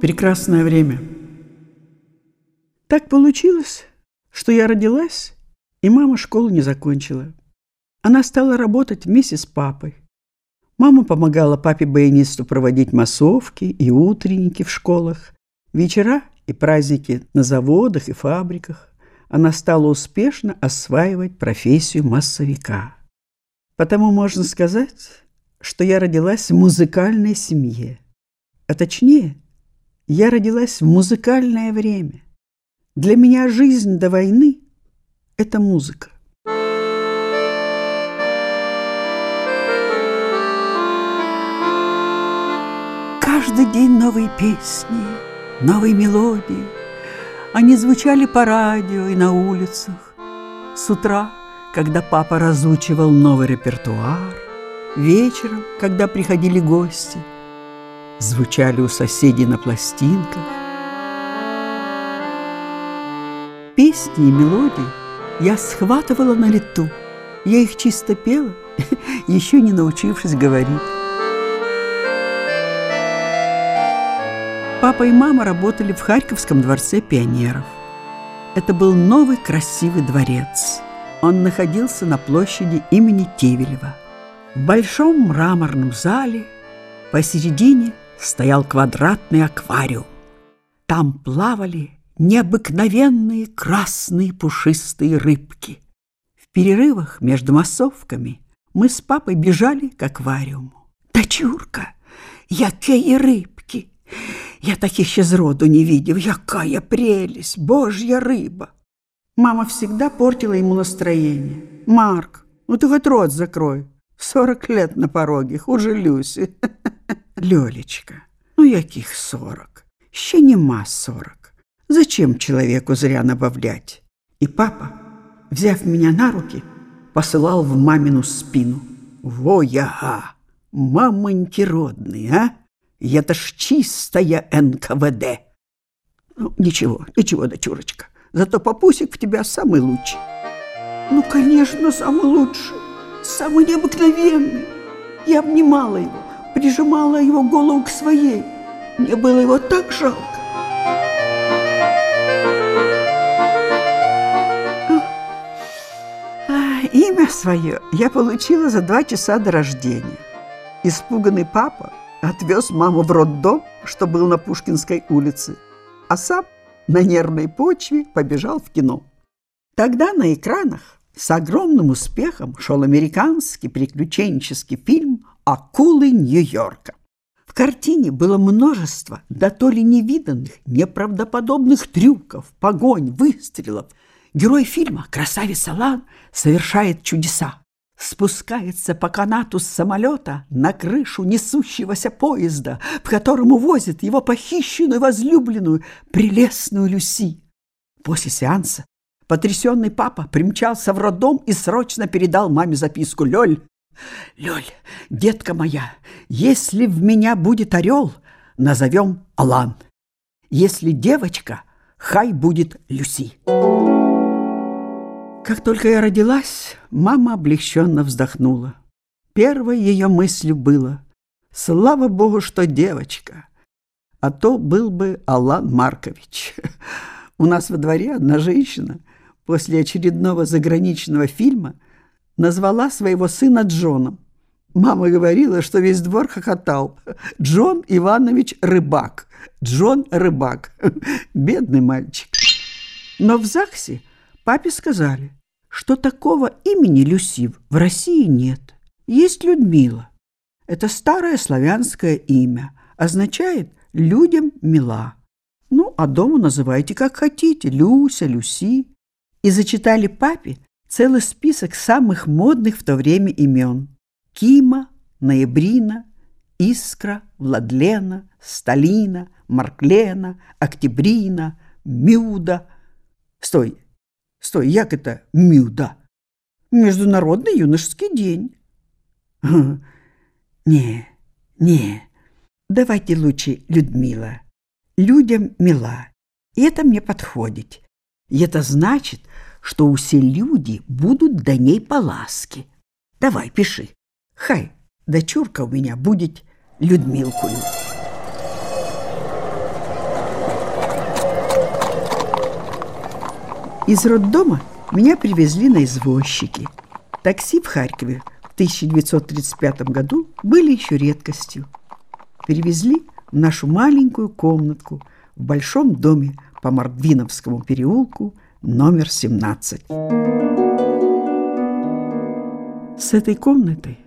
Прекрасное время. Так получилось, что я родилась, и мама школу не закончила. Она стала работать вместе с папой. Мама помогала папе-баянисту проводить массовки и утренники в школах, вечера и праздники на заводах и фабриках. Она стала успешно осваивать профессию массовика. Потому можно сказать, что я родилась в музыкальной семье. А точнее, я родилась в музыкальное время. Для меня жизнь до войны – это музыка. Каждый день новые песни, новые мелодии. Они звучали по радио и на улицах. С утра, когда папа разучивал новый репертуар, вечером, когда приходили гости, звучали у соседей на пластинках. Песни и мелодии я схватывала на лету. Я их чисто пела, еще не научившись говорить. Папа и мама работали в Харьковском дворце пионеров. Это был новый красивый дворец. Он находился на площади имени Тевелева. В большом мраморном зале посередине стоял квадратный аквариум. Там плавали необыкновенные красные пушистые рыбки. В перерывах между массовками мы с папой бежали к аквариуму. «Дочурка, якие рыбки! Я таких ще зроду не видел, якая прелесть, божья рыба!» Мама всегда портила ему настроение. «Марк, ну ты хоть рот закрой, Сорок лет на пороге, хуже Люси. Лёлечка, ну яких сорок? Ще нема сорок. Зачем человеку зря набавлять? И папа, взяв меня на руки, посылал в мамину спину. Во яга, мамоньки родные, а? Это ж чистая НКВД. Ну, ничего, ничего, дочурочка. Зато папусик в тебя самый лучший. Ну, конечно, самый лучший самый необыкновенный. Я обнимала его, прижимала его голову к своей. Мне было его так жалко. А, имя свое я получила за два часа до рождения. Испуганный папа отвез маму в роддом, что был на Пушкинской улице, а сам на нервной почве побежал в кино. Тогда на экранах с огромным успехом шел американский приключенческий фильм «Акулы Нью-Йорка». В картине было множество, да то ли невиданных, неправдоподобных трюков, погонь, выстрелов. Герой фильма, красавец Алан, совершает чудеса. Спускается по канату с самолета на крышу несущегося поезда, в котором увозят его похищенную возлюбленную, прелестную Люси. После сеанса Потрясенный папа примчался в роддом и срочно передал маме записку. «Лёль, Лёль, детка моя, если в меня будет орел, назовем Алан. Если девочка, хай будет Люси». Как только я родилась, мама облегченно вздохнула. Первой ее мыслью было «Слава Богу, что девочка!» А то был бы Алан Маркович. У нас во дворе одна женщина – после очередного заграничного фильма назвала своего сына Джоном. Мама говорила, что весь двор хохотал. Джон Иванович Рыбак. Джон Рыбак. Бедный мальчик. Но в ЗАГСе папе сказали, что такого имени Люси в России нет. Есть Людмила. Это старое славянское имя. Означает «людям мила». Ну, а дома называйте как хотите. Люся, Люси и зачитали папе целый список самых модных в то время имен. Кима, Ноябрина, Искра, Владлена, Сталина, Марклена, Октябрина, Мюда. Стой, стой, як это Мюда? Международный юношеский день. Не, не, давайте лучше Людмила. Людям мила. И это мне подходит. И это значит, что усе люди будут до ней поласки. Давай, пиши. Хай, дочурка у меня будет Людмилкую. Из роддома меня привезли на извозчике. Такси в Харькове в 1935 году были еще редкостью. Перевезли в нашу маленькую комнатку в большом доме по Мордвиновскому переулку – номер 17. С этой комнатой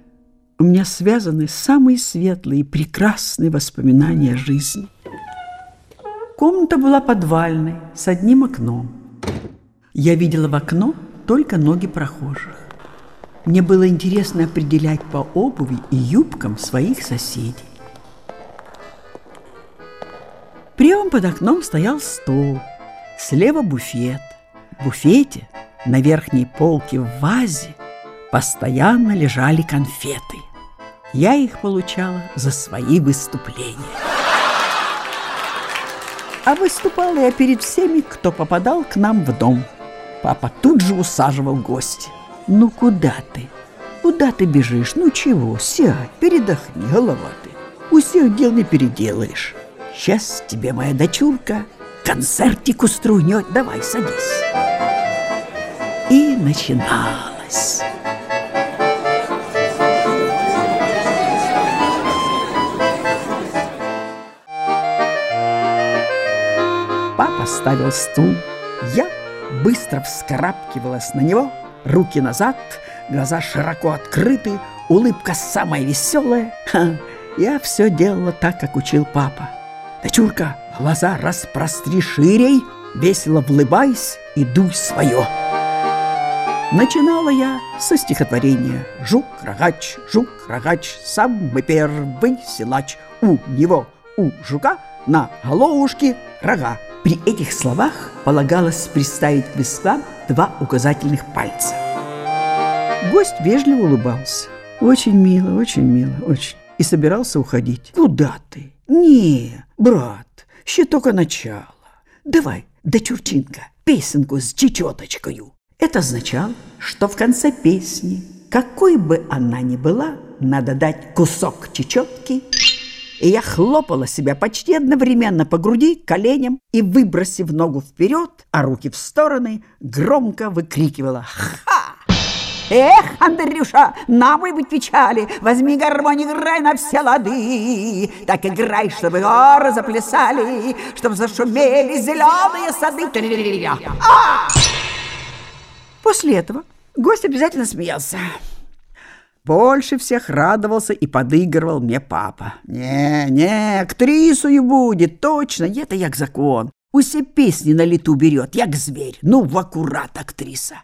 у меня связаны самые светлые и прекрасные воспоминания жизни. Комната была подвальной, с одним окном. Я видела в окно только ноги прохожих. Мне было интересно определять по обуви и юбкам своих соседей. Прямо под окном стоял стол, слева буфет. В буфете на верхней полке в вазе постоянно лежали конфеты. Я их получала за свои выступления. А выступала я перед всеми, кто попадал к нам в дом. Папа тут же усаживал гостя. «Ну куда ты? Куда ты бежишь? Ну чего? Сядь, передохни, голова ты. У всех дел не переделаешь. Сейчас тебе моя дочурка концертик уструнет. Давай, садись». Начиналось. Папа ставил стул. Я быстро вскарабкивалась на него, руки назад, глаза широко открыты, улыбка самая веселая. Ха, я все делала так, как учил папа. Дочурка, глаза распростри ширей, весело влыбайся и дуй свое. Начинала я со стихотворения «Жук-рогач, жук-рогач, самый первый силач, у него, у жука, на головушке рога». При этих словах полагалось приставить к вискам два указательных пальца. Гость вежливо улыбался. Очень мило, очень мило, очень. И собирался уходить. Куда ты? Не, брат, ще только начало. Давай, дочурчинка, песенку с чечеточкою. Это означало, что в конце песни, какой бы она ни была, надо дать кусок чечетки и я хлопала себя почти одновременно по груди, коленям и, выбросив ногу вперед, а руки в стороны, громко выкрикивала «Ха!» Эх, Андрюша, нам вы быть печали, возьми гармонь, играй на все лады. Так играй, чтобы горы заплясали, чтобы зашумели зеленые сады. А! После этого гость обязательно смеялся. Больше всех радовался и подыгрывал мне папа. «Не, не, актрисою будет, точно, это як закон. Усе песни на лету берет, як зверь, ну, в аккурат актриса».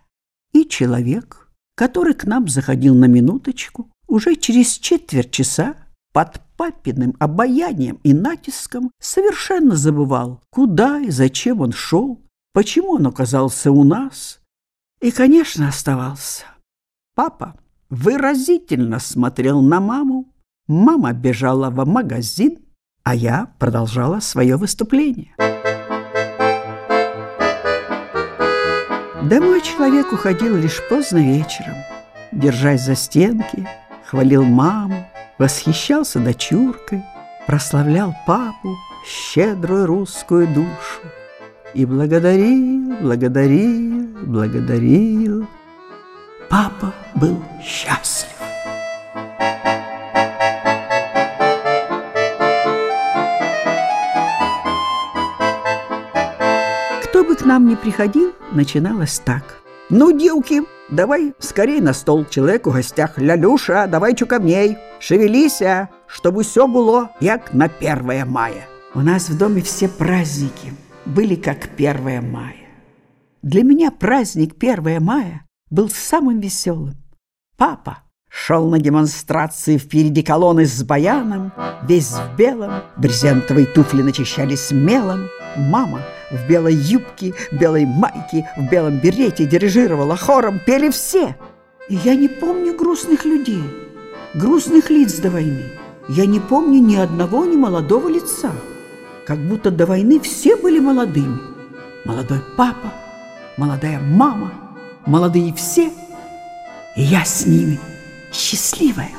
И человек, который к нам заходил на минуточку, уже через четверть часа под папиным обаянием и натиском совершенно забывал, куда и зачем он шел, почему он оказался у нас. И, конечно, оставался. Папа выразительно смотрел на маму. Мама бежала в магазин, а я продолжала свое выступление. Домой человек уходил лишь поздно вечером, держась за стенки, хвалил маму, восхищался дочуркой, прославлял папу, щедрую русскую душу и благодарил, благодарил, благодарил. Папа был счастлив. Кто бы к нам ни приходил, начиналось так. «Ну, девки, давай скорей на стол, человек у гостях. Лялюша, давай чукавней, шевелися, чтобы все было, як на 1 мая». У нас в доме все праздники были как 1 мая. Для меня праздник 1 мая был самым веселым. Папа шел на демонстрации впереди колонны с баяном, весь в белом, брезентовые туфли начищались мелом. Мама в белой юбке, белой майке, в белом берете дирижировала хором, пели все. И я не помню грустных людей, грустных лиц до войны. Я не помню ни одного ни молодого лица. Как будто до войны все были молодыми. Молодой папа, молодая мама – молодые все, и я с ними счастливая,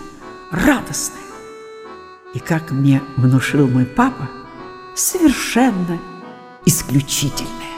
радостная. И как мне внушил мой папа, совершенно исключительная.